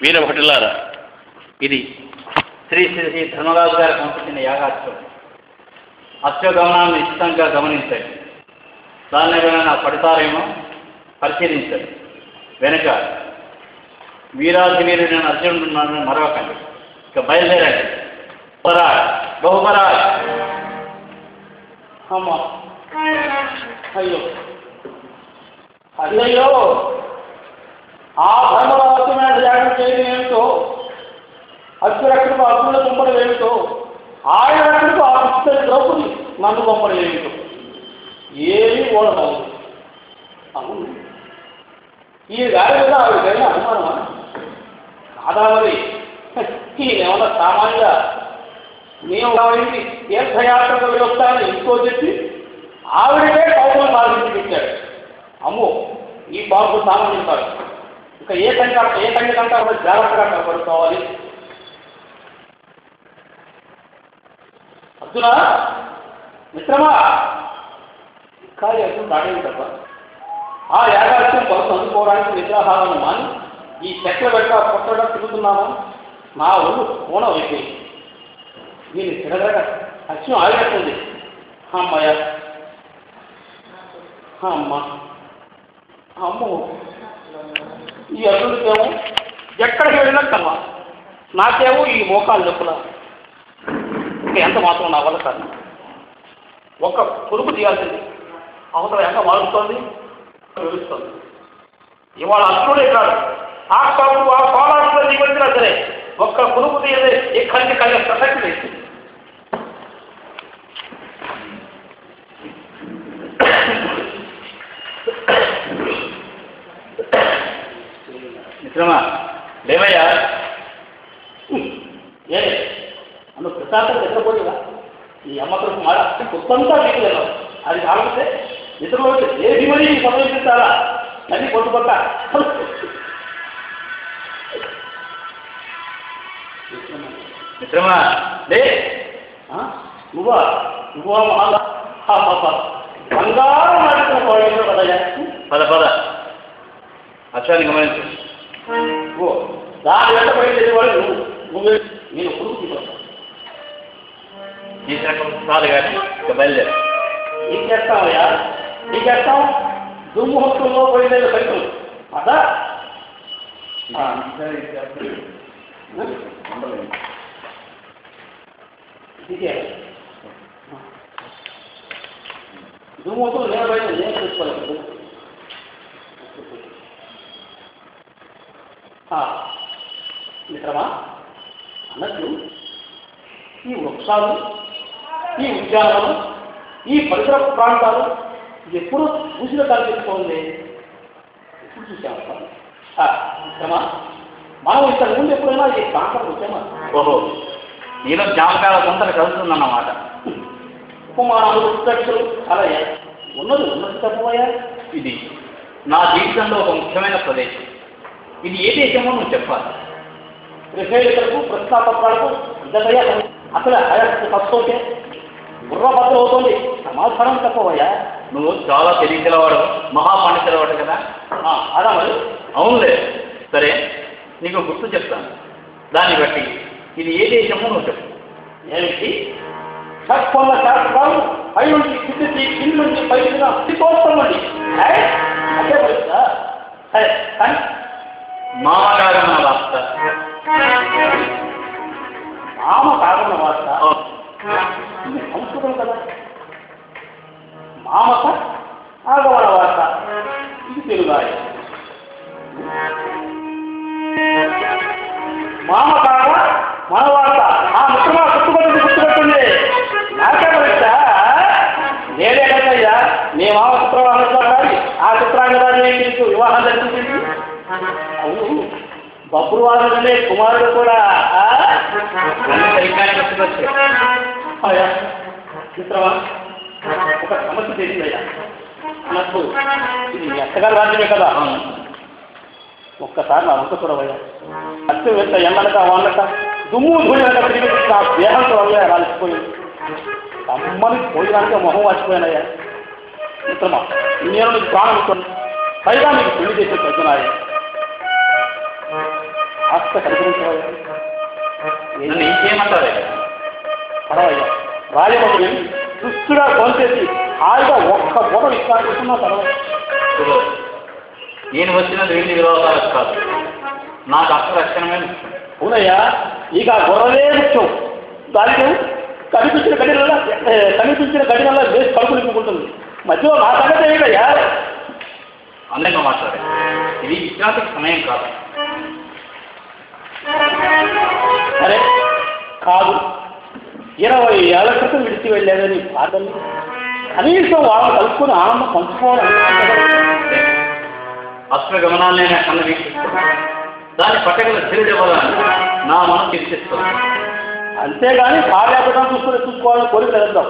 వీరభటులారా ఇది శ్రీ శ్రీ శ్రీ ధర్మరాజు గారు పంపించిన యాగాశ్వం అశ్వగమనాన్ని ఇష్టంగా గమనించండి దాన్ని ఏమైనా పడతారేమో పరిశీలించండి వెనుక వీరాజు వీరుడైన అర్జునుడు ఉన్నాడని మరవకండి ఇక బయలుదేరండి బహుమరాజ్ బహుమరాజ్ అమ్మా అయ్యో అయ్యయ్యో ఆ ధర్మరాజు మీద త్యాగం చేయడం ఏమిటో? అర్జునకు అర్జునుడు పంపడం ఏమిటో? ఆయన రక్షణకు ఆ పుస్తక ద్రౌపది నన్ను పంపడం ఏమిటో? ఏమి ఓడమవు అవును. ఈ గాలి మీద ఆవిడకైనా అనుమానమా కాదా మరి? ఈయనేమన్నా సామాన్యంగా మేము ఆవిడకి తీర్థయాత్రకు వెళ్ళొస్తానని ఇంకో చెప్పి ఆవిడకే కౌశలం బాధించి పెట్టాడు. అమ్మో ఈ బాబు సామాన్యం కాదు. ఇక ఏ సంఖ్య ఏ సంఖ్య కంటే జాగ్రత్తగా కనపడుకోవాలి అర్జున? మిత్రమా? కానీ అర్జున్ రాడేవి తప్ప ఆ యాగాస్యం కొలత అందుకోవడానికి నిద్రాహారాన్ని మాని ఈ చెట్ల వెంట కొట్టడం తిరుగుతున్నామా నా ఒళ్ళు కోణం అయిపోయింది నేను తిరగక అచ్చం ఆగినట్టుంది. అమ్మయ్య. అమ్మ. అమ్మో. ఈ అల్లుడికేమో ఎక్కడికి వెళ్ళినా కమ్మ నాకేమో ఈ మోకాలు నొప్పుల. ఎంత మాత్రం నా వల్ల కాదు. ఒక్క పురుగు తీయాల్సింది. అవతల ఎంత మారుతోంది వివరిస్తుంది ఇవాళ అల్లుడే కాదు ఆ కాపు ఆ కోలాసులో దిగొచ్చినా సరే ఒక్క పురుగు తీయలే. ఇక్కడికి కలిగే ప్రసక్తి లేదు మిత్రమా లేవయ్యా ఏ అన్న ప్రశాంతం నిద్రపోయేదా ఈ అమ్మకం మాట కొత్తంతా మీకు అది కాకపోతే నిద్రపోతే ఏది మరీ సంబంధించాలా అది కొట్టుకొట్ట మిత్రమా లే నువ్వా నువ్వా మహా బంగారం మాట్లాడిన కోడలు కదయ్యా పద పద అశ్వాన్ని గమనించు ఓ దాని వెంట బయలుదేరేవాడు నువ్వు నువ్వే నేను కొడుకు తీసుకొస్తాను ఈ రకం కాదు కానీ ఇక బయలుదేరు ఏం చేస్తామయ్యా ఏం చేస్తాం దుర్ముహూర్తంలో బయలుదేరే ఫలితం అదా ఇదే దుర్ముహూర్తంలో నేను బయట నేను చూసుకోలేదు మిత్రమా అన్నట్లు ఈ వృక్షాలు ఈ ఉద్యానాలు ఈ పరిసర ప్రాంతాలు ఎప్పుడు చూసిన కనిపిస్తోంది ఎప్పుడు చూసామా మనం ఇంతకు ముందు ఎప్పుడైనా ఈ ప్రాంతం వచ్చామా? ఓహో నీలో జ్ఞాపకాల కొంత కలుగుతుందన్నమాట. ఉపమానాలు ఉత్కర్షలు అలా ఉన్నది ఉన్నది చెప్పబోయా ఇది నా జీవితంలో ఒక ముఖ్యమైన ప్రదేశం. ఇది ఏ దేశమో నువ్వు చెప్పాలి. రిఫైలకు ప్రశ్నాపత్రాలకు అసలు ఆయనకు తప్పవుతే బుర్రభద్ర అవుతుంది. సమాధానం చెప్పబోయా నువ్వు చాలా తెలియగలవాడు మహాపండితులవాడు కదా. అదా మరి? అవునులే. సరే నీకు గుర్తు చెప్తాను. దాన్ని బట్టి ఇది ఏ దేశమో నువ్వు చెప్పు. ఏమిటి? షట్కొండ శాస్త్రాలు పై నుంచి కిందికి కింది నుంచి పైకి తిపోస్తామండి అదే పరీక్ష సరే కానీ మామగారు నా రాస్తా మామ కారణ వార్త ఇది సంస్కృతం కదా మామక ఆగమన వార్త ఇది తెలుగాయ మామ కాక మన వార్త ఆ ముఖ్యమా గుర్తుపట్టింది గుర్తుపట్టింది నాకే నేనే కదయ్యా నీ మామ చిత్రవాహన ఆ చిత్రాంగదాన్ని నీకు వివాహం జరిపించింది అవును బబ్బురు వాదనే కుమారుడు కూడా అయ్యా మిత్రమా ఒక సమస్య తెలియదయ్యా అన్నట్టు ఇది మీ అత్తగారి రాజ్యమే కదా. ఒక్కసారి నా వంక చూడవయ్యా. అత్త వెంట ఎన్నడక వాళ్ళక? దుమ్ము తిరిగి నా దేహంతో అయ్యా రాలిసిపోయింది అమ్మని పోయినాక మొహం వాచిపోయానయ్యా. మిత్రమా నేను నీకు ప్రాణం ఇస్తాను పైగా నీకు పెళ్ళి చేసే పెద్దనాయ కాస్త కనిపించవయ్యా నన్ను ఏం చేయమంటారు పర్వాయ్యా రాజమండ్రి సుస్తుగా ఫోన్ చేసి హాయిగా ఒక్క పూట తర్వాత చూడు, నేను వచ్చినది వీళ్ళ విరోధాలకు కాదు. నాకు అసలు రక్షణమే అవునయ్యా ఇక గొర్రెలే ముఖ్యం. దానికి కనిపించిన గడిలలో కనిపించిన గడిలలో వేసి కడుపు నింపుకుంటుంది. మధ్యలో నా సంగతి ఏమిటయ్యా? అందంగా మాట్లాడే. ఇది విశ్రాంతికి సమయం కాదు. సరే కాదు. ఇరవై ఏళ్ళ క్రితం విడిచి వెళ్ళేదని బాధలు కనీసం వాళ్ళని కలుపుకొని ఆనందం పంచుకోవాలని అశ్వగమనాన్ని నేను కన్న వీక్షిస్తాను దాని పట్టగల తెలియజేవాలని నా మనసు ఇచ్చిస్తాను అంతేగాని భార్యాపటం చూసుకుని చూసుకోవాలని కోరిక వెళ్దాం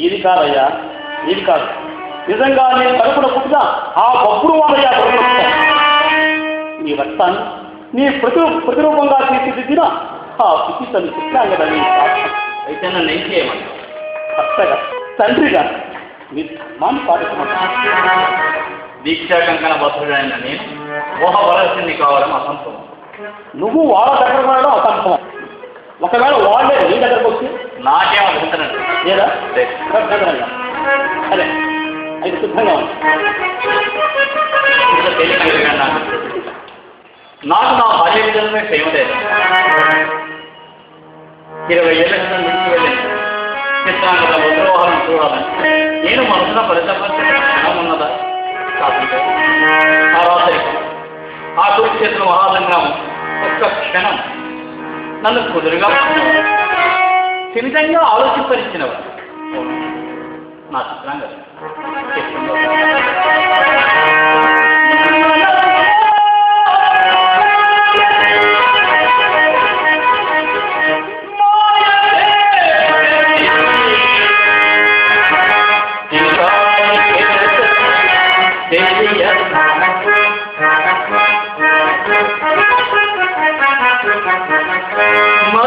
ఇది కాదయ్యా ఇది కాదు. నిజంగా నేను కడుపున పుట్టిన ఆ బొబ్బుడు వాడయ్యా నీ రక్తాన్ని నీ ప్రతి ప్రతిరూపంగా తీర్చిదిద్దిన పిచ్చి తల్లి కృష్ణాంగదని అయితే నన్ను ఏం భర్తగా తండ్రిగా మీ ధర్మాన్ని పాటించమంటాను దీక్షా కంకణ బతుడైన నేను ఊహవలసింది కావడం అసంభవం. నువ్వు వాళ్ళ దగ్గర వెళ్ళడం అసంభవం. ఒకవేళ వాళ్ళే నీ దగ్గరకు వచ్చి నాకేం అడుగుతున్నట్టు లేదా. సరే అయితే సిద్ధంగా ఉంది తేలికగా నాకు నా భార్య విధంగా క్షేమ లేదు. ఇరవై ఏళ్ళ క్రితం నుంచి వెళ్ళింది చిత్రాంగత వజ్రోహాలను చూడాలని. నేను మనసున పరితపించిన ఉన్నదా? తర్వాత ఆ కురుక్షేత్ర మహాసంగ్రామం ఒక్క క్షణం నన్ను కుదురుగా సున్నితంగా ఆలోచింపరిచినవాడు నా చిత్రాంగత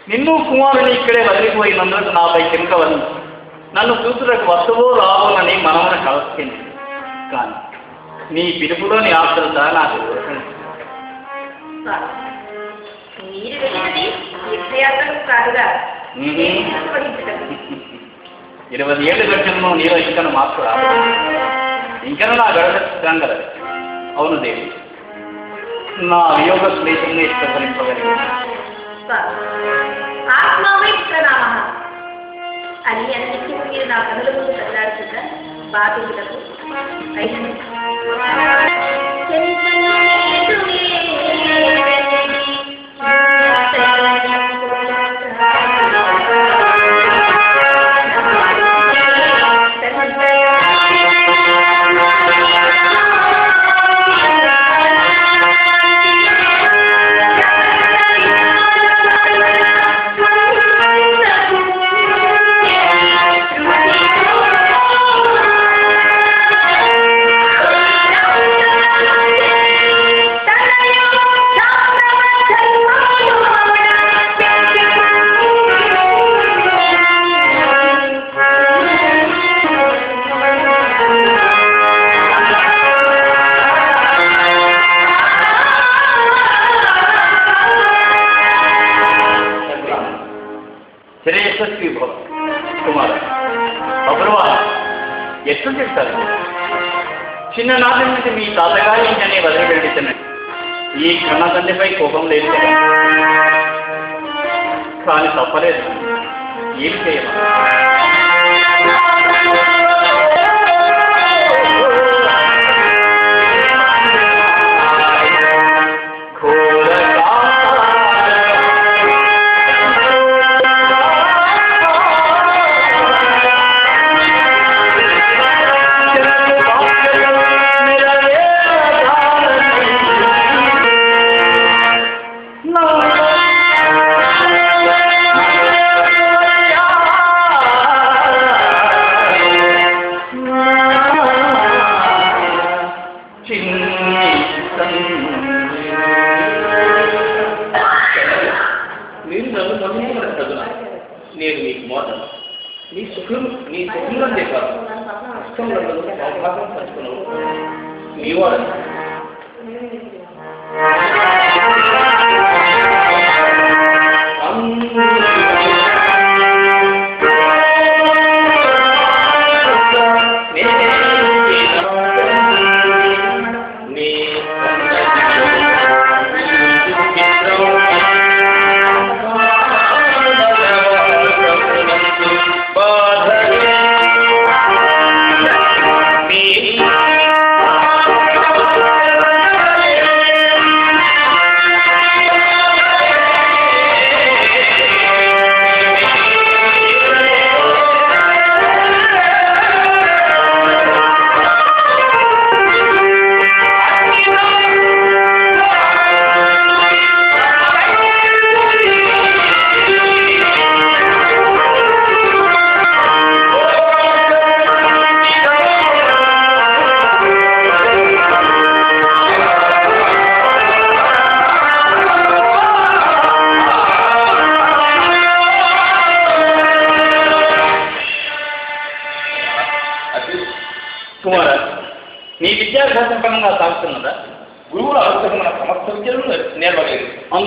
నిన్ను కుమారుని ఇక్కడే వదిలిపోయినందుకు నాపై కింకవని నన్ను చూసుటకు వస్తువో రావోనని మనమున కలసింది కానీ నీ పిలుపులోని ఆశ్రత నాకు. ఇరవై ఏళ్ళు గడిచిన నీలో ఇంకను మార్పు రాదు ఇంకను నా గడగడం కదా అవును దేవి. నా వియోగ క్లేశంగా ఇష్టపరించగలిగి కాదు. ఆత్మావై ప్రణామ. అని అన్నిటికీ మీరు నా కనుల ముందు కదలాడుతున్న బాధితులకు ఎట్లు చేస్తారు చిన్ననాటి నుంచి మీ తాతగారి ఇంటనే వదిలి వెళ్ళిస్తున్నాడు ఈ కన్న తండ్రిపై కోపం లేదు కానీ తప్పలేదు. ఏం చేయమా?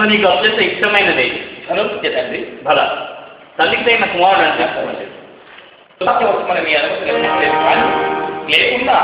నీకు అత్యంత ఇష్టమైనది. ధనం తండ్రి? బల తల్లికి తగిన కుమారుడు అంటే మన మీ అనుమతి లేకుండా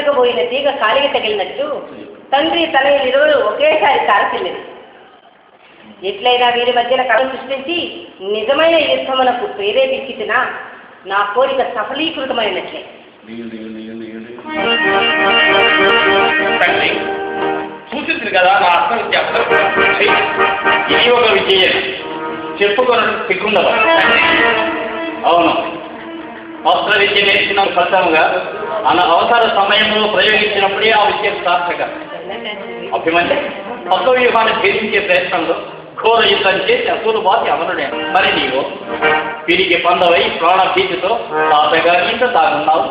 వెతకబోయిన తీగ కాలికి తగిలినట్టు తండ్రి తనయులిరువురు ఒకేసారి కారసిల్లింది ఎట్లయినా వీరి మధ్యన కళ సృష్టించి నిజమైన యుద్ధమునకు ప్రేరేపించిన నా కోరిక సఫలీకృతమైనట్లే. తండ్రి సూచించింది కదా నా అర్థ విద్యార్థులు ఇది ఒక విజయం చెప్పుకొనడం సిగ్గుండదు. అవును. అస్త్ర విద్య నేర్చిన ఫలితంగా మన అవసర సమయంలో ప్రయోగించినప్పుడే ఆ విద్య సార్థక. అభిమంటే కొత్త వ్యూహాన్ని భేదించే ప్రయత్నంలో ఘోర యుద్ధం చేసి అసూలు బాతి అమరుడే మరి నీవు? తిరిగి పందవై ప్రాణ భీతితో తాతగా ఇంత తాగున్నావు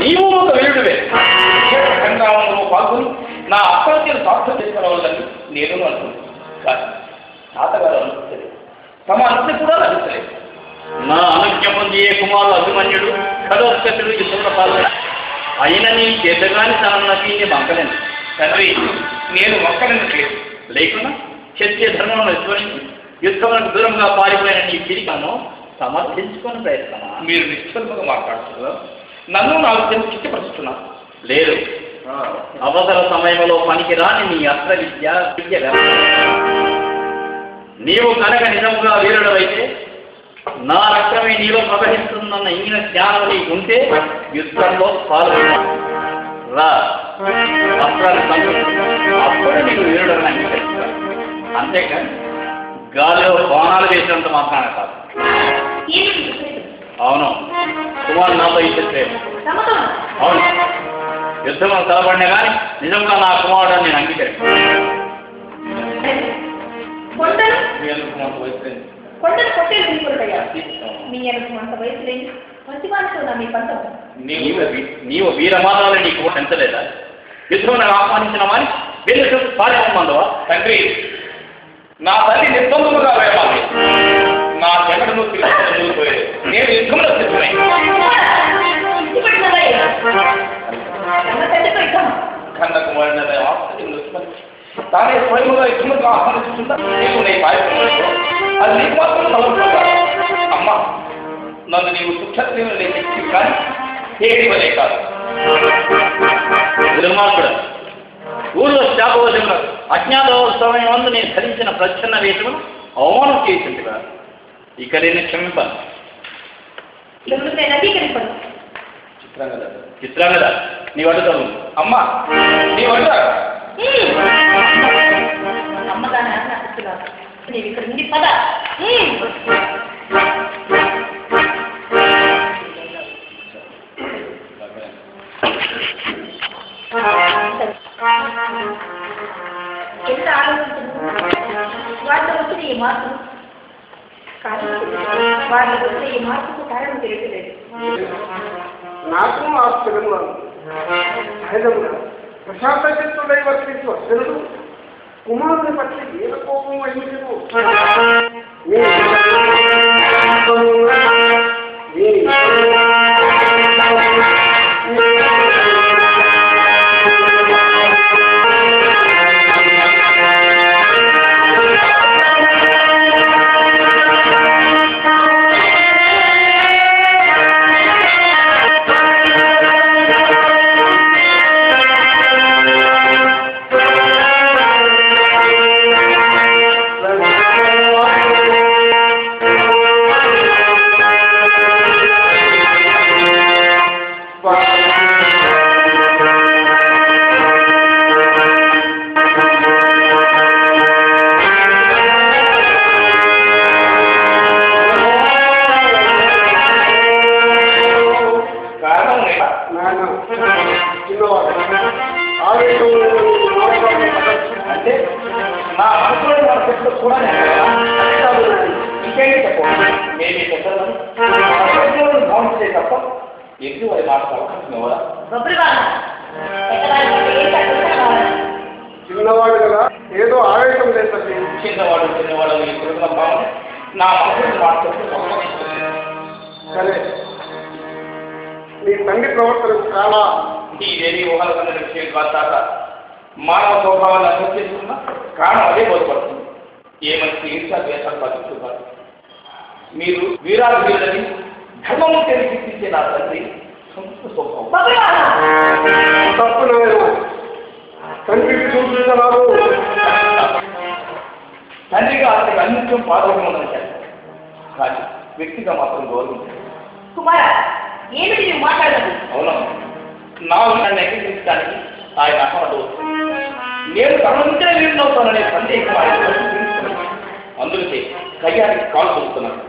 నీవు ఒక వీరుడువే. సంగ్రామంలో పాల్గొని. నా అప్పత్యం సార్థం చేసుకోవాలని నేను అనుకుంటున్నాను కానీ తాతగారు అనుకుంటలేదు తమ అనుమతి కూడా లభించలేదు. నా అనుజ్ఞ పొంది ఏ కుమారు అభిమన్యుడు? కడోత్కతుడు యుద్ధంలో పాల్గొన అయిన నీ చేతగాని తన నటీని మంకలేను తండ్రి నేను మొక్కలనట్లేదు లేకున్నా క్షత్రియ ధర్మంలో విశ్వసించి యుద్ధములకు దూరంగా పారిపోయిన నీ తిరిగాను సమర్థించుకొని ప్రయత్నమా? మీరు నిశ్చలముగా మాట్లాడుతున్నారు. నన్ను నాకు ఉద్యమం కిచ్చపరుస్తున్నారు లేదు. అవసర సమయంలో పనికిరాని నీ అస్త్ర విద్య విద్య నీవు కనుక నిజముగా వీరుడవైతే నా రక్తమే నీలో ప్రవహిస్తుందన్న ఇంగిన జ్ఞానం నీకుంటే యుద్ధంలో పాల్గొన్నా రా. సంతోషం అప్పుడు నీకు అంగీకరిస్తాను అంతేకాని గాలిలో బాణాలు వేసినంత మాత్రాన కాదు? అవును. కుమారు నాతో ఇచ్చే నమ్మకం అవును. యుద్ధంలో తలబడినా కానీ నిజంగా నా కుమారుడు నేను అంగీకరిస్తాను. కొట్టేలు తీసుకుంటాయా మీ అనుకు అంత వయసు లేని మంచి మనసు మీ పంతం నీవు నీవు వీరమానాలు నీకు పెంచలేదా? యుద్ధం నాకు ఆహ్వానించిన వారి వెళ్ళి పారిపోమందవా తండ్రి నా తల్లి నిర్బంధముగా వేయాలి నా జగడును తిరిగిపోయేది నేను యుద్ధంలో సిద్ధమై. కన్న కుమారుని తానే స్వయముగా యుద్ధముగా ఆహ్వానిస్తుందా నీకు నీ పారిపోయి అది నీకు మాత్రం సమర్పణ అమ్మా నన్ను నీవు సుక్షత్రియులు శక్తి కానీ ఏడివలే కాదు. దుర్మార్గుడు ఊళ్ళో శాపవశంలో అజ్ఞాతోత్సవం వందు నేను ధరించిన ప్రచ్ఛన్న వేషమును అవమానం చేసిందిగా ఇక నేను క్షమింపాను. అంగీకరింపడు చిత్రంగా లేదు. చిత్రాంగద నీ అడుగుతావు అమ్మా నీ వంట అమ్మగానే నేను ఇక్కడ నుండి పద. ఎంత ఆలోచించను? వాళ్ళ వచ్చిన ఈ మార్పు. కానీ వాళ్ళ వచ్చిన ఈ మార్పుకు కారణం తెలియలేదు నాకు ఆశ్చర్యంగా ప్రశాంత చిత్తుడై వర్తించు అశ్వరుడు కుమారుని పట్ల ఏల కోపం వహించను అందుకే కయ్యానికి కాల్ చూస్తున్నాను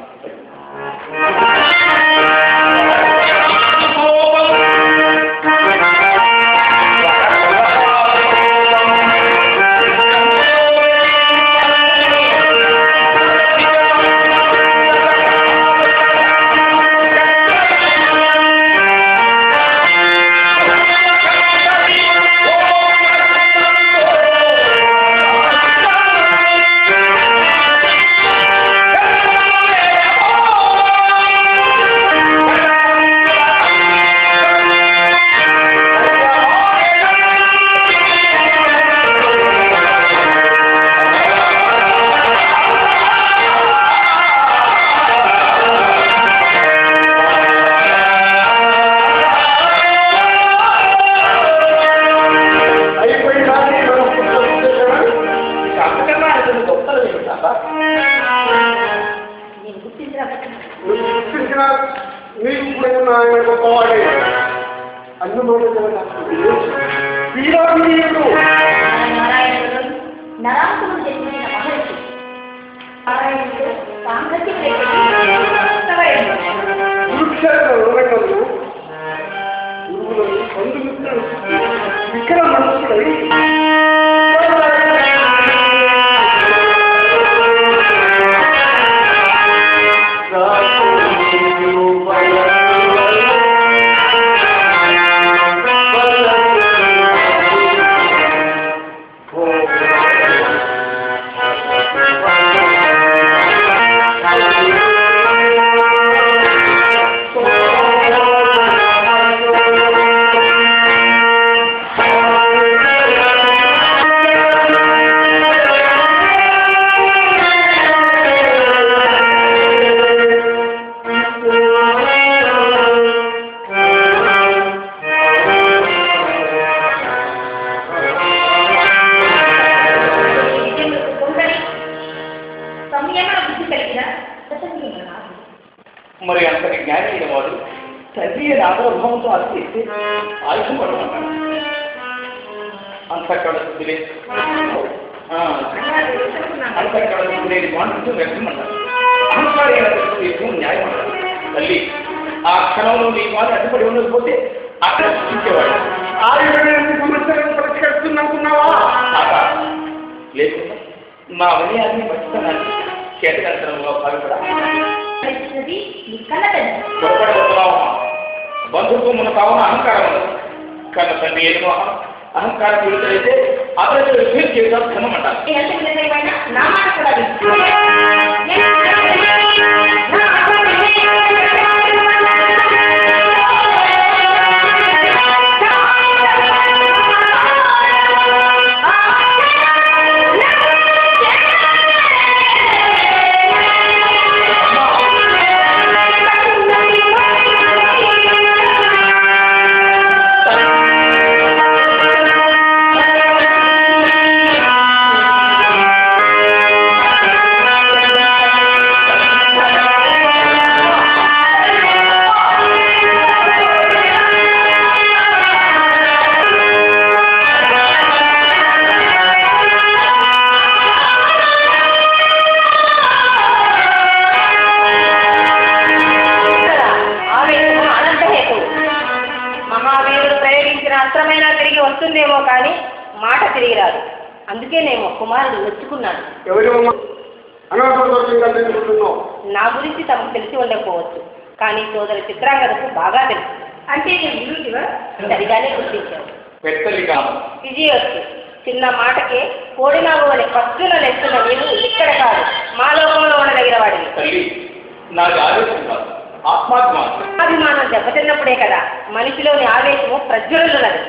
మాటకే కోడినాగు వలె పచ్చున లెక్కున నీవు ఇక్కడ కాదు. మా లోకంలో ఉండదగిన వాడివి. తల్లి నాది ఆవేశం కాదు. ఆత్మాభిమానం అభిమానం దెబ్బతిన్నప్పుడే కదా మనిషిలోని ఆవేశము ప్రజ్వలున్నది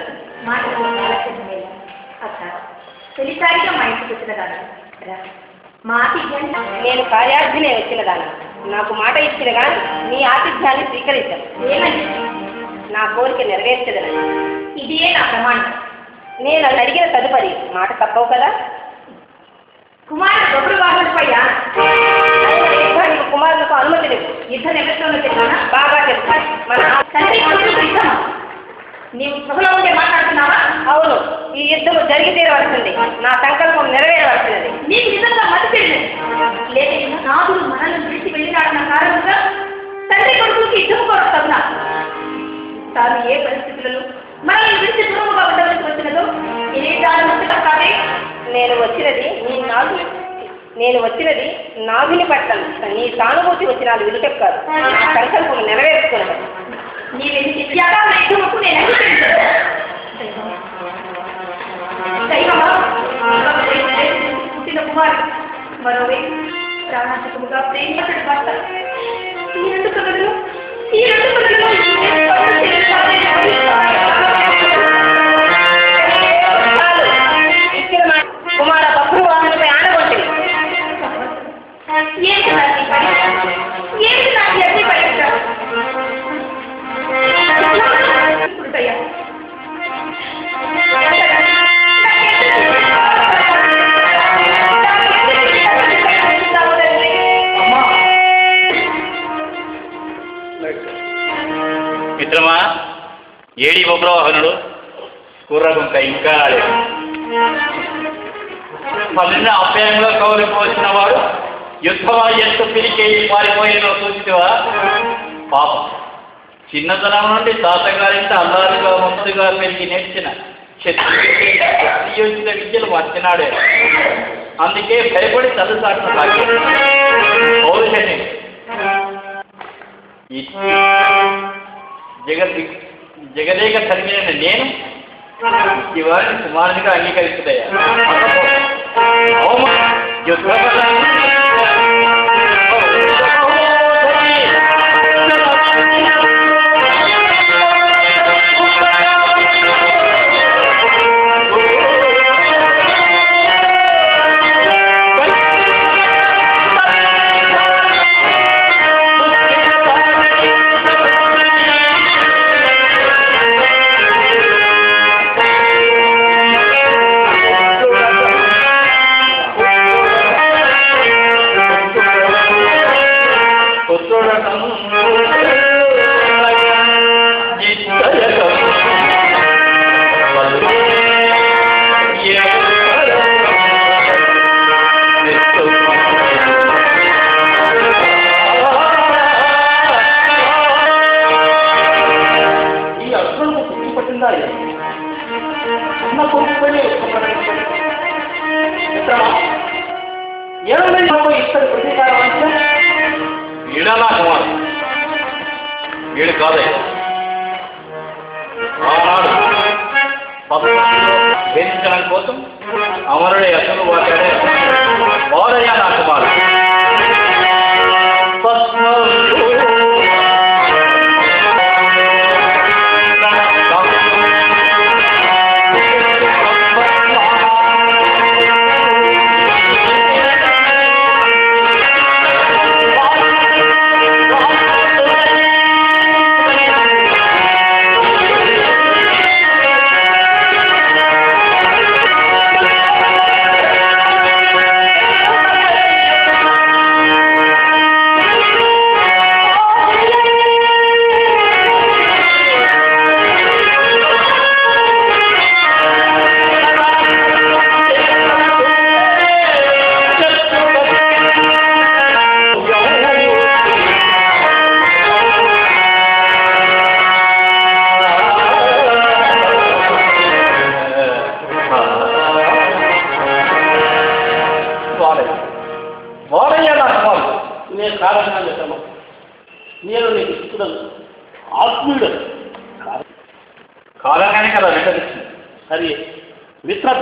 తొలిసారిగా మా ఇంటికి వచ్చిన దాన్ని నేను కార్యార్థినే వచ్చిన దాన్ని. నాకు మాట ఇచ్చిన కానీ నీ ఆతిథ్యాన్ని స్వీకరించాను. ఏమని? నా కోరిక నెరవేర్చదనని. ఇదే నా ప్రమాణం. నేను అది అడిగిన తదుపరి మాట తప్పవు కదా? కుమారుడు గొప్ప వాహనపయ్యా అయినా యుద్ధానికి కుమారులకు అనుమతి లేవు. యుద్ధం ఎవరితోనో చెప్పానా? బాగా తెలుసు మన తండ్రి నీవు సభలో ఉండే మాట్లాడుతున్నావా? అవును. ఈ యుద్ధం జరిగి తీరవలసింది. నా సంకల్పం నెరవేరవలసినది. నీకు నిజంగా మతి లేదైనా నాదుడు మనల్ని విడిచి వెళ్ళినాడన్న కారణంగా తండ్రి కొడుకుకి యుద్ధం కోరు తగునా? తాను ఏ పరిస్థితులలో ఉండవలసి వచ్చినదో దాని కాదే నేను వచ్చినది నీ నాగు నేను వచ్చినది నాగుని పట్టం నీ సానుభూతి వచ్చినాలు విలుటకు కాదు నా సంకల్పం నెరవేర్చుకున్నది నీవెన్ని త్యాగాల యుద్ధముకు నేను పుట్టిన కుమారుడు. మరోవైపు ప్రేమించడు భర్త ఈ రెండు కథలు ఈ రెండు కథలు ఏడి బబ్రవాహనుడు కుర్రగుంక ఇంకా రాలేదు పల్లెని అప్యాయంగా కౌలిపోసిన వాడు యుద్ధమా ఎంత పిలికే పారిపోయినో చూసివా? పాపం. చిన్నతనం నుండి తాతగారింత అల్లారుగా ముందుగా పెరిగి నేర్చిన క్షత్రియోచిత విద్యలు మర్చినాడే. అందుకే భయపడి చదువుతాడు పౌరుషని జగద్ जगदेक शिवाजी कुमार अंगीक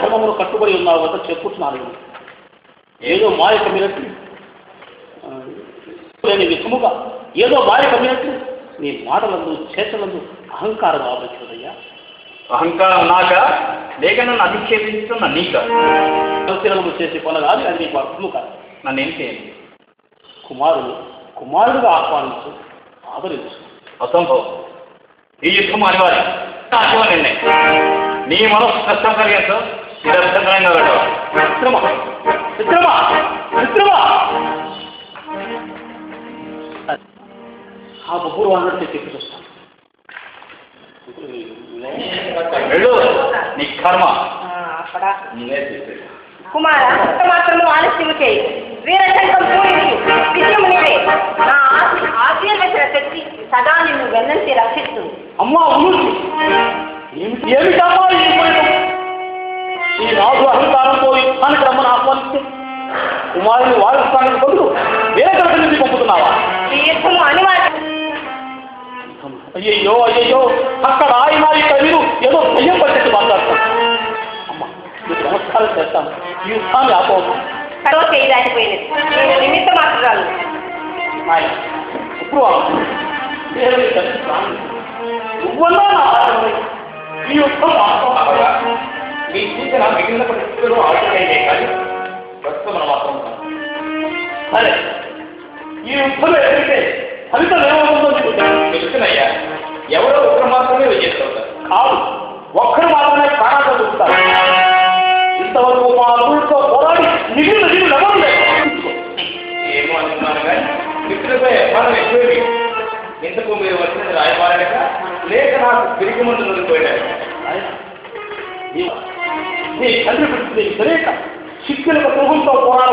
ధర్మమును కట్టుబడి ఉన్నావు కదా చెప్పుతున్నాను నేను. ఏదో మాయ కమ్మినట్టు. ఆ, లేని విధముగా ఏదో మాయ కమ్మినట్టు. నీ మాటలందు చేతలందు అహంకారం ఆవరించదయ్యా. అహంకారం నాక లేక నన్ను అధిక్షేపిస్తున్న నీక. అనుశీలనము చేసి కొనగాలి అది నీకు అర్థము కాదు. నన్ను ఏం చేయండి కుమారుడు కుమారుడుగా ఆహ్వానించు ఆదరించు. అసంభవం. ఈ యుద్ధం అనివార్యం. నా శివ నిర్ణయం. నీ మనసు కష్టం కలిగించు నిరర్థంగా వెళ్ళవాలి మిత్రమా? మిత్రమా? మిత్రమా? ఆ బహురు అన్నట్టు చెప్పి చూస్తాను. వెళ్ళు. నీ కర్మ. అక్కడ కుమార అంత మాత్రము ఆలస్యము చేయి. వీరశంఖం పూరి విజయము నీవే నా ఆశ- ఆశీర్వచన శక్తి సదా నిన్ను వెన్నంటి రక్షిస్తుంది. అమ్మా ఉన్నది ఏమిటి? ఏమిటమ్మా ఉపయోగం ఈ రాజు అహంకారంతో యుద్ధానికి రమ్మని ఆహ్వానిస్తే కుమారుని వాడుస్తానికి బదులు వేరే దగ్గర నుంచి పంపుతున్నావా? అయ్యయ్యో అయ్యయ్యో అక్కడ ఆయన ఇక్కడ మీరు ఏదో భయం పట్టేట్టు మాట్లాడతాను అమ్మా మీకు నమస్కారం చేస్తాను. ఈ యుద్ధాన్ని నిమిత్త మాత్రాలు ఆయన ఇప్పుడు నువ్వన్నా నా. ఈ యుద్ధం ನಾವು ವಿಘ್ನಪಡಿಸಿದರೂ ಆಚರಣೆ ಬೇಕಾಗಿ ವಸ್ತುವನ ಮಾತ್ರ ಅದೇ ఈ యుద్ధంలో ఎదిగితే ఫలితం ఏమవుతుందో చెప్తున్నాయ్యా ఎవరో ఒకరు మాత్రమే విజయిస్తారు కాదు ఒక్కరు మాత్రమే ప్రాణాలు చదువుతారు ఇంతవరకు మా అదులతో పోరాడి మిగిలిన జీవులు ఎవరు ఏమో అనుకున్నాను కానీ మిత్రులపై మనం ఎక్కువేవి ఇంతకు మీరు వచ్చినది రాయబారలేక లేక నాకు తిరిగి ముందు నుండి పోయాడు నీ తండ్రి ಬಿಡ್ತೀನಿ ದರೇಕ ಸಿಕ್ಕಿರುವ ತಗೊಂಡು ಹೋರಾಡ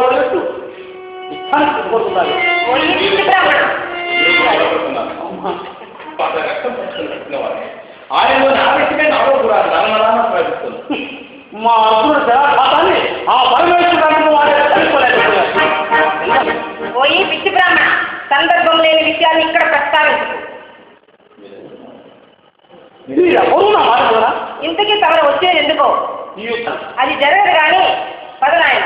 ఆయన మా అప్పుడు ఆ వాడే పోయి పిచ్చి బ్రాహ్మణ సందర్భం లేని విషయాన్ని ఇక్కడ ప్రస్తావించు ఇది ఎవరున్నా మాట్లాడరా? ఇంతకీ తమరు వచ్చేది ఎందుకో? అది జరగదు కానీ పదనాయన.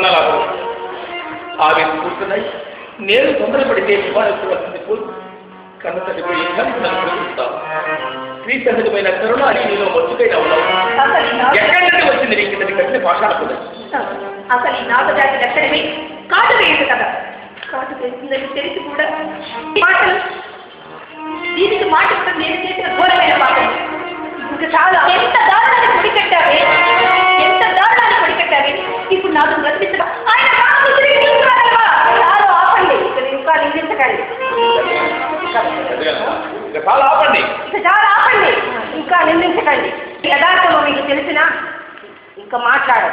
నన్ను నాకు ఆవి కూర్చున్నాయి. నేను తొందరపడితే నివారించవలసింది పోయి కన్న తల్లిపోయి కలిసి నన్ను ప్రేమిస్తావు స్త్రీ సహజమైన కరుణాన్ని నీలో మర్చిపోయిన ఉన్నావు. ఎక్కడి నుండి వచ్చింది నీకు ఇతని కట్టిన పాషాణ అసలు ఈ నాగజాతి లక్షణమే కాటు వేయదు కదా. కాటు తెలిసి కూడా మాటలు దీనికి మాట నేను చేసిన ఘోరమైన మాటలు ఇంకా చాలా ఎంత దారుణాన్ని పొడికట్టావే ఇప్పుడు నాకు బ్రతికించడం ఆయన? చాలు ఆపండి ఇక్కడ ఇంకా నిందించకండి ఇక చాలా ఆపండి ఇక చాలా ఆపండి ఇంకా నిందించకండి యథార్థమో మీకు తెలిసినా ఇంకా మాట్లాడు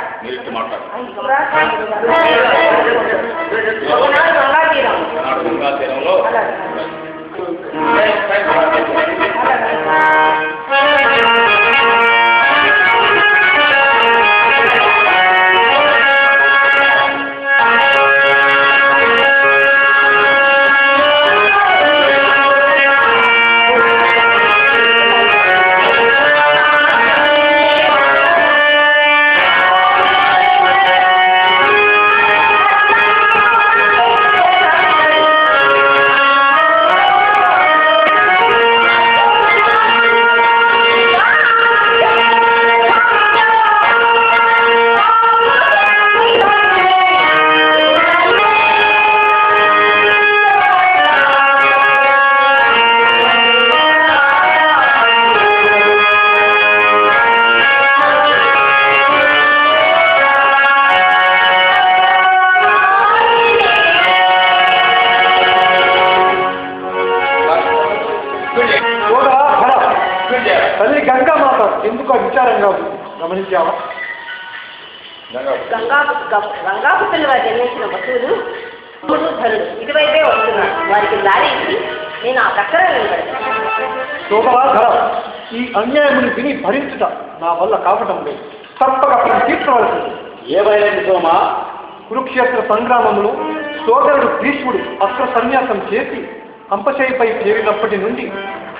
చేరినప్పటి నుండి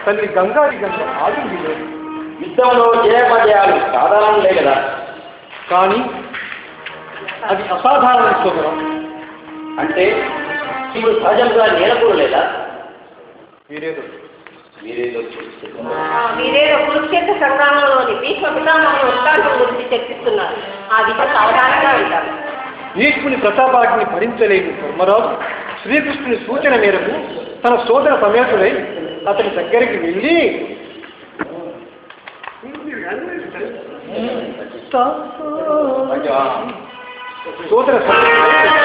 తల్లి గంగాడి గంగ ఆగింది లేదు. యుద్ధంలో జయపజయాలు సాధారణలే కదా. కానీ అది అసాధారణ సోదరం అంటే ఇప్పుడు సహజంగా నేలకూడలేదా మీరేదో మీరేదో మీరేదో కురుక్షేత్ర సంగ్రామంలోని భీష్మ పితామహుని గురించి చర్చిస్తున్నారు. ఆ విషయం సావధానంగా వింటాను భీష్ముని ప్రతాపాగ్ని భరించలేని ధర్మరాజు శ్రీకృష్ణుని సూచన మేరకు తన సోదర సమేతుడై అతని దగ్గరికి వెళ్ళి సోదర పాండవులు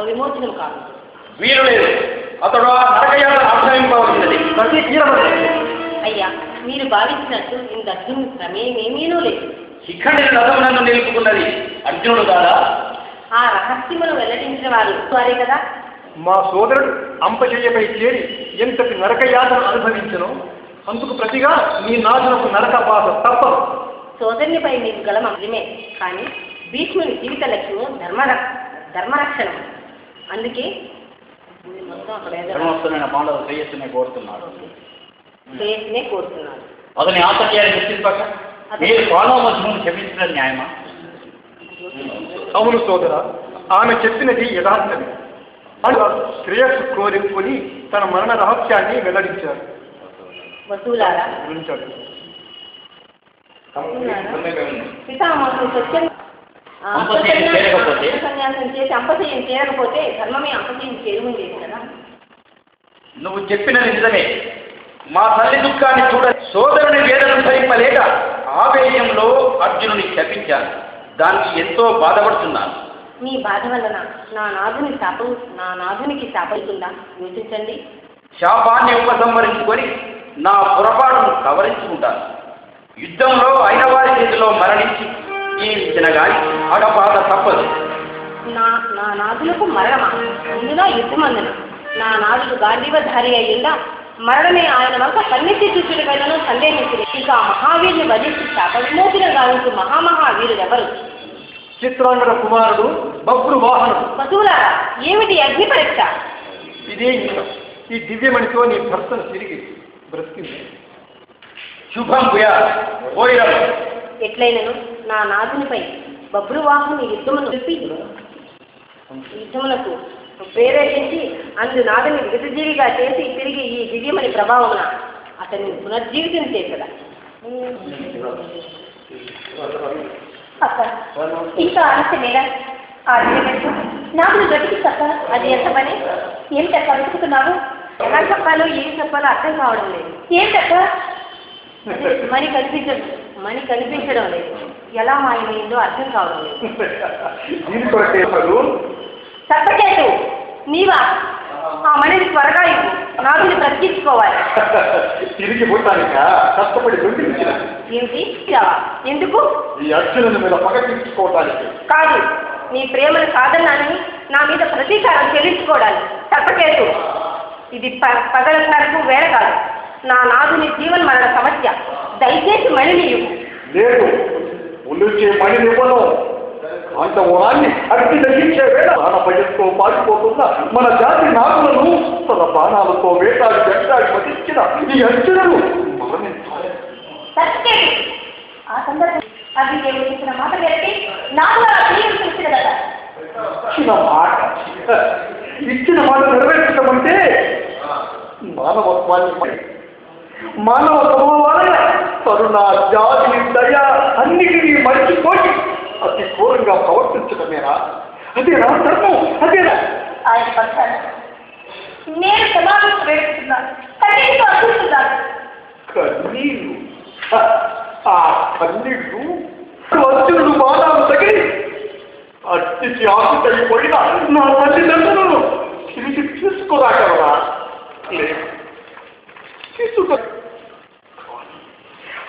విమోచనం కాదు. వీరు లేదు. అతడు ఆ ప్రతి అయ్యా మీరు భావించినట్టు ఇంత అర్జున్ ప్రమేయమేమీనూ లేదు. శిఖండిని రథమునందు నిలుపుకున్నది. అర్జునుడు కాదా? ఆ రహస్యమును వెల్లడించిన వారు వారే కదా? మా సోదరుడు అంపశయ్యపై చేరి ఎంతటి నరకయాతన అనుభవించను? అందుకు ప్రతిగా నీ నాశనకు నరక బాధ తప్పదు. సోదరునిపై మీకు గల నిజమే కానీ భీష్ముని జీవిత లక్ష్యం ధర్మర ధర్మరక్షణం అందుకే ధర్మస్థులైన పాండవులు శ్రేయస్సునే కోరుతున్నాడు. శ్రేయస్సునే కోరుతున్నాను అతని ఆశ్చర్యాన్ని గుర్తింపక మీరు పాండవ మధ్యమును క్షమించడం న్యాయమా? అవును సోదర ఆమె చెప్పినది యథార్థమే. అలా శ్రేయస్సు కోరుకుని తన మరణ రహస్యాన్ని వెల్లడించారు. పితామహుడు సత్యం సన్యాసం చేసి అంపశయ్యం చేరకపోతే ధర్మమే అంపశయ్యం చేరువుండేది కదా? నువ్వు చెప్పినది నిజమే. మా తల్లి దుఃఖాన్ని చూడ సోదరుని వేదన భరింపలేక ఆవేశంలో అర్జునుని శపించాను. దానికి ఎంతో బాధపడుతున్నాను. మీ బాధ వలన నా నాథుని శాపం నా నాథునికి శాపవుతుందా? యోచించండి. శాపాన్ని ఉపసంహరించుకొని నా పొరపాటును సవరించుకుంటాను యుద్ధంలో అయిన వారి చేతిలో మరణించి జీవించిన గాని అగబాధ తప్పదు. నా నా నాథులకు మరణమా? ఇందులో యుద్ధమందున. నా నాథుడు గాంధీవధారి అయ్యిందా మరణమే ఆయన వంక కన్నెత్తి చూచుడు కలను సందేహించింది ఇక ఆ మహావీరుని వధించి శాప విమోచన గావించు మహామహావీరుడెవరు చిత్రాంగద కుమారుడు బబ్రు వాహనుడు. పశువులారా ఏమిటి అగ్ని పరీక్ష ఇదే యుద్ధం. ఈ దివ్యమణితో నీ భర్తను తిరిగి బ్రతికింది. శుభం భూయా ఓయిరం ఎట్లయినను? నా నాదునిపై బబ్రువాహుని యుద్ధమును చెప్పి యుద్ధములకు ప్రేరేపించి అందు నాదుని విగతజీవిగా చేసి తిరిగి ఈ దివ్యమని ప్రభావమున అతన్ని పునర్జీవితం చేసదా ఇంకా ఆలస్యమేనా ఆలస్యమేనా నాకు గట్టికి తప్ప అది ఎంత పని? ఏమిటక్క వెతుకుతున్నావు ఎలా చెప్పాలో ఏం చెప్పాలో అర్థం కావడం లేదు. ఏంటక్క మరి కనిపించదు. మణి కనిపించడం లేదు. ఎలా మాయమైందో అర్థం కావడం లేదు. తప్పచేటు నీవా? ఆ మణిని త్వరగా ఇవ్వు. బ్రతికించుకోవాలి తిరిగి పోతానిక కష్టపడి ఏమిటి? ఇచ్చావా ఎందుకు? ఈ అర్జునుని మీద పగ తీర్చుకోవటానికి. కాదు నీ ప్రేమను కాదన్నానని నా మీద ప్రతీకారం చెల్లించుకోవడానికి తప్పకేసు ఇది పగల సరుకు వేళ కాదు నా నాదుని జీవన్ మరణ సమస్య. దయచేసి మళ్ళీ నీవు లేదు. ఉల్లిచే మణినివ్వను అంత వరాన్ని అగ్ని తగ్గించే వేళ ప్రాణ భయంతో పారిపోతున్న మన జాతి నాగులను తన బాణాలతో వేటాడి వెంటాడి పఠించిన ఈ అంచనలు మరణించాలి. ఆ సందర్భం అది దేవుడు చెప్పిన మాట మేరకి నాకు తెలిసిన కదా. ఇచ్చిన మాట. ఇచ్చిన మాట నెరవేర్చడం అంటే మానవత్వాన్ని మానవ సమూహాలైన కరుణ జాతి దయ అన్నిటినీ మర్చిపోయి అతి ఘోరంగా ప్రవర్తించడమేనా? అదేనా ధర్మం? అదేనా? ఆయన నేను సమావేశం వేడుకుంటున్నాను. కన్నీటితో అర్థిస్తున్నాను కన్నీళ్ళు ఆ కన్నీళ్ళు అర్జునుడు బాణాలు తగిలి అట్టికి ఆకుతైపోయిన నా తల్లిదండ్రులను తిరిగి తీసుకురాగలరా? లేదు. తీసుకు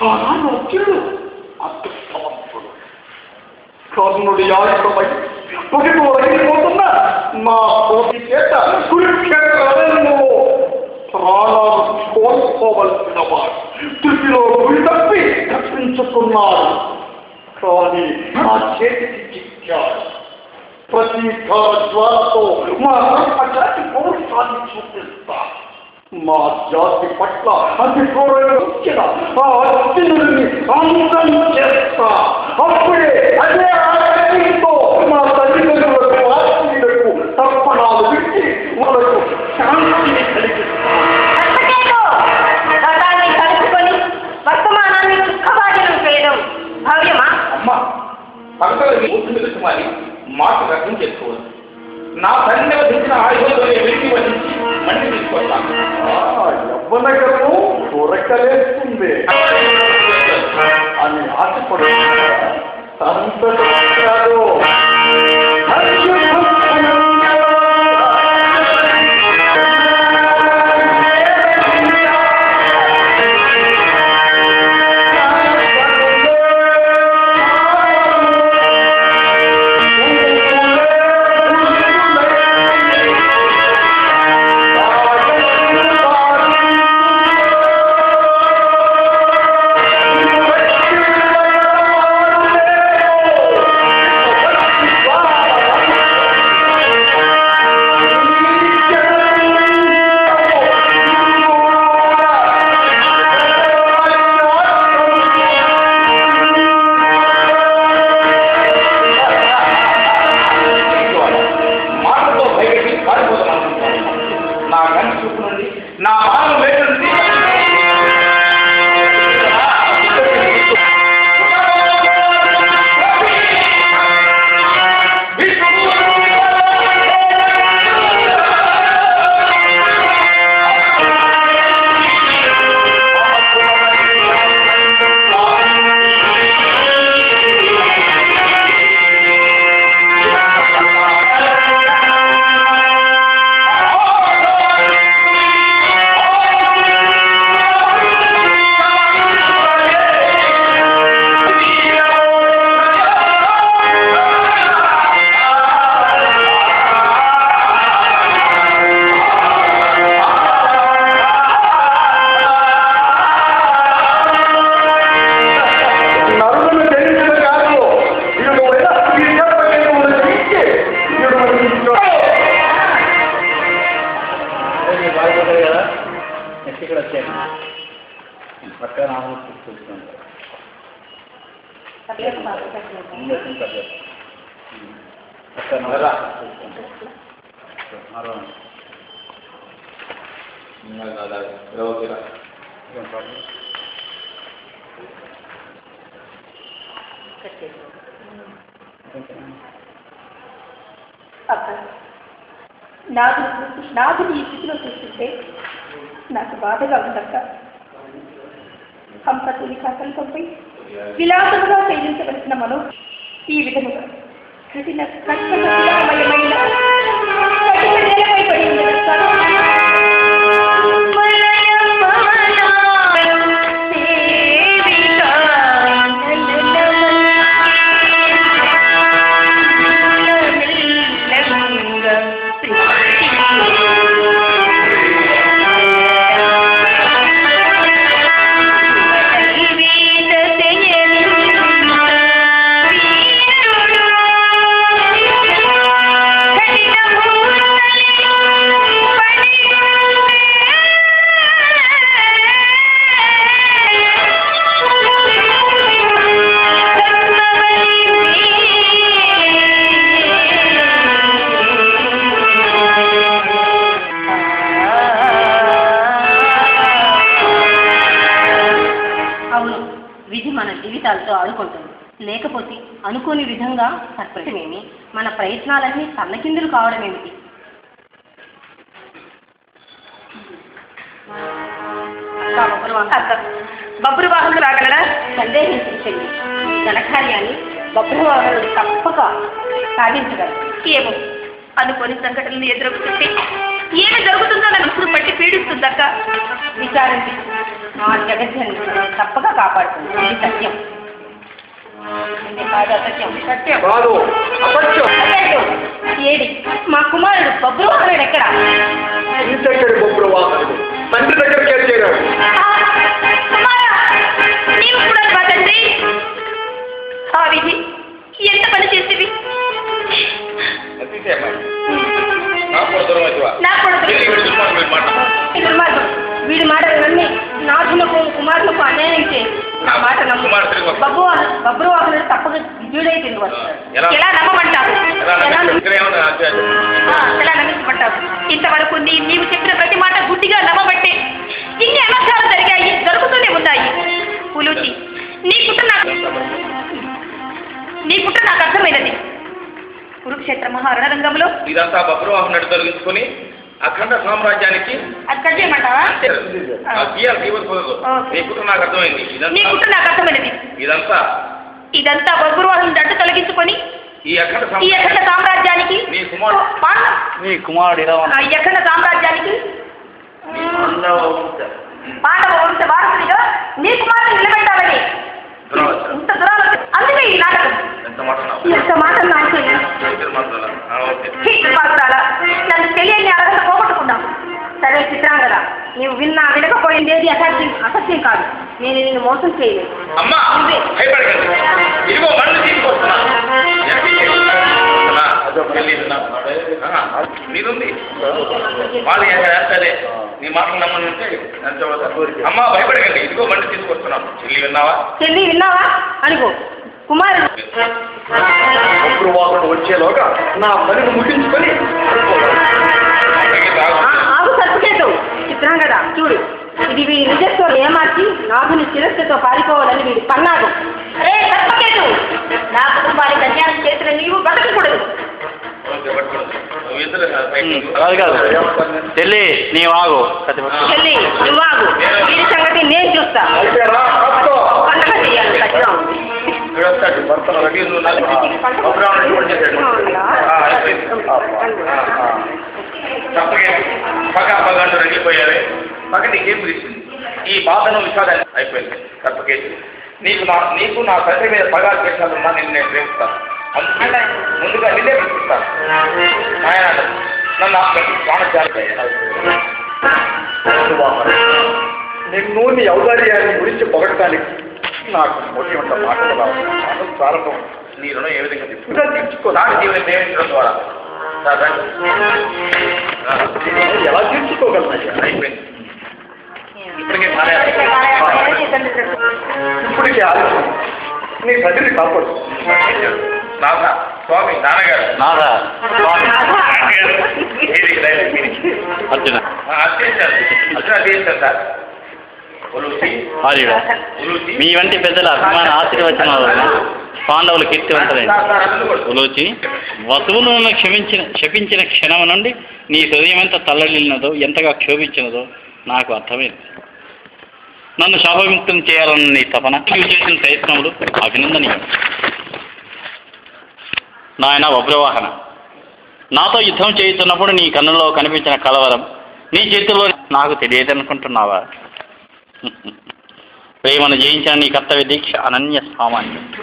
ఆనాడు అర్జునుడు అదృష్టవంతుడు కర్ణుడి ఆయుధమై పొగిపో రగిలిపోతున్న మా కోటి చేత కురుక్షేత్రంలో ప్రాణాలు కోల్పోవలసిన వారు స్థితిలో గురి తప్పి తప్పించుకున్నారు కానీ నా చేతికి చిక్కారు ప్రతీకార జ్వాలతో మా జాతి పౌరుషాన్ని చూపిస్తా మా జాతి పట్ల అతి ఘోరంగా వచ్చిన ఆ అర్జునుడిని అంతం ప్రయత్నాలన్నీ సన్నకిందులు కావడం ఏమిటి? వాహనం. వాహనం రాగలరా సందేహించండి. ఘనకార్యాన్ని వాహనుడు తప్పక సాధించగలరు. ఏమో అనుకోని సంఘటనలు ఎదురవుతుంటే ఏమి జరుగుతుందో నన్ను ఇప్పుడు పట్టి పీడిస్తుందక్క. విచారించి. ఆ జగజ్జని తప్పక కాపాడుతుంది ఇది సత్యం. కాదా సత్యం. సత్యం కాదు అసత్యం ఏడి మా కుమారుడు బొబ్బరు వాహనుడు ఎక్కడ? ఈ దగ్గర బొబ్బుల వాహనుడు తండ్రి దగ్గరికే చేరాడు? తండ్రి ఆ విధి ఎంత పని చేసేవి మీరు మాట? వీడి మాటలన్నీ నాథులకు కుమారులకు అన్యాయం చేయి నా మాట. బబ్బు తప్పక విజయుడై తిరిగి వస్తాడు ఎలా ఎలా నమ్మమంటావు? నమ్మించమంటావు? ఇంతవరకు నీ నీవు చెప్పిన ప్రతి మాట గుడ్డిగా నమ్మబట్టే ఇన్ని అనర్థాలు జరిగాయి జరుగుతూనే ఉన్నాయి. పులుచి నీ కుట్ర నాకు నీ కుట్ర నాకు అర్థమైనది. కురుక్షేత్ర మహారణరంగంలో ఇదంతా బబ్రవాహనుడు తొలగించుకొని అఖండ సామ్రాజ్యానికి అది కట్ చేయమంటావా? ఆ గీయాలి గీయవలసి కుదరదు. ఓకే. నీ కుట్ర నాకు అర్థమైంది. నీ ఇదంతా కుట్ర నాకు అర్థమైనది ఇదంతా ఇదంతా బొగ్గురువాహం దట్టు తొలగించుకొని ఈ అఖండ ఈ అఖండ సామ్రాజ్యం సామ్రాజ్యానికి నీ కుమారుడు నీ కుమారుడు ఈ అఖండ సామ్రాజ్యానికి పాండవ వంశ వారసుడిగా నీ కుమారుని నిలబెట్టాలని. ఇంత దురాలోచన అందుకే ఈ నాటకం. ఎంత మాట అన్నావు? ఎంత మాట నాకు ఇద్దరు మాత్రాలా? ఆ, ఓకే. పాత్రాల నన్ను తెలియని అర్హత పోగొట్టుకున్నాం సరే చిత్రాంగద నీవు విన్నా వినకపోయింది ఏది అసత్యం అసత్యం కాదు. నేను నిన్ను మోసం చేయలేదు అమ్మా! ఇదిగో మళ్ళీ మీరుంది. వాళ్ళు నీ మాటలు అమ్మా భయపడకండి. ఇదిగో బండి తీసుకొస్తున్నాం. చెల్లి విన్నావా? చెల్లి విన్నావా? అనుకో. కుమారుడు వాహనుడు వచ్చేలోగా నా పనిని ముగించుకొని. ఆగు సత్యకేతు చిత్రాంగద చూడు. ఇది వీడి నిజస్తో ఏమార్చి నాగుని శిరస్సుతో పారిపోవాలని వీడి పన్నాగం. రే సత్పకేతు నా కుటుంబానికి అన్యాయం చేసిన నీవు కాదు కాదు. చెల్లి నీవు ఆగు. చెల్లి నువ్వు ఆగు. వీడి సంగతి నేను చూస్తా. వేస్తాడు. రా, పట్టుకో. పండగ చేయాలి నువ్వు నాకు ఫోన్ చేశాడు తప్పకే. పగ పగంటూ రగిలిపోయారు. పగ నీకేం పిలిచింది ఈ బాధను విషాదాన్ని అయిపోయింది. తప్పకేసి నీకు నా నీకు నా తండ్రి మీద పగా చేసినందున్నా నిన్ను నేను ప్రేమిస్తాను. అందుకే ముందుగా నిన్నే ప్రేమిస్తాను. ఆయన నన్ను ప్రాణత్యాలు నిన్ను నీ ఔదార్యాన్ని గురించి పొగడటానికి నాకు మాటలు రావాలి మాటలు ప్రారంభం. నీ రుణం ఏ విధంగా తీర్చుకో నాటి జీవనం ప్రేమించడం ద్వారా? ఎలా తీర్చుకోగలనయ్యా అయిపోయింది. ఇప్పటికే ఇప్పటికీ ఆలస్యం. నీ తండ్రిని కాపాడు. నాన్న స్వామి నాన్నగారు. నాదా మీది. అర్జున. ఆ, అత్యంతారు అర్జున అత్యంతారు సార్. ఆర్యుడు మీ వంటి పెద్దల అభిమాన ఆశీర్వచనాల పాండవులు కీర్తివంతులైన. ఉలోచి వసువులను క్షమించిన శపించిన క్షణం నుండి నీ హృదయం ఎంత తల్లడిల్లినదో ఎంతగా క్షోభించినదో నాకు అర్థమైంది. నన్ను శాపవిముక్తం చేయాలన్న నీ తపన చేసిన ప్రయత్నములు అభినందనీయం. నాయన వబ్రవాహన నాతో యుద్ధం చేయుతున్నప్పుడు నీ కన్నులో కనిపించిన కలవరం నీ చేతిలో నాకు తెలియదనుకుంటున్నావా? ప్రేమను జయించిన నీ కర్తవ్య దీక్ష అనన్య సామాన్యం.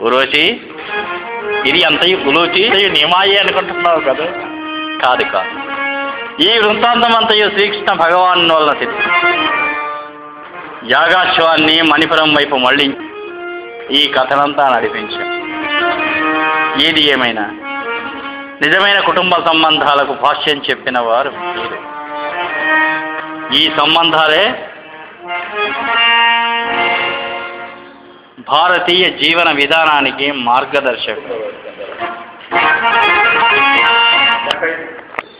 ఉరోచి ఇది అంతయు ఉలోచి నిమాయే అనుకుంటున్నావు కదా? కాదు కాదు. ఈ వృత్తాంతం అంతయు శ్రీకృష్ణ భగవాన్ వలన తెలుసు యాగాశ్వాన్ని మణిపురం వైపు మళ్ళీ ఈ కథనంతా నడిపించాం. ఏది ఏమైనా నిజమైన కుటుంబ సంబంధాలకు భాష్యం చెప్పిన వారు. ఈ సంబంధాలే భారతీయ జీవన విధానానికి మార్గదర్శకం Thank you.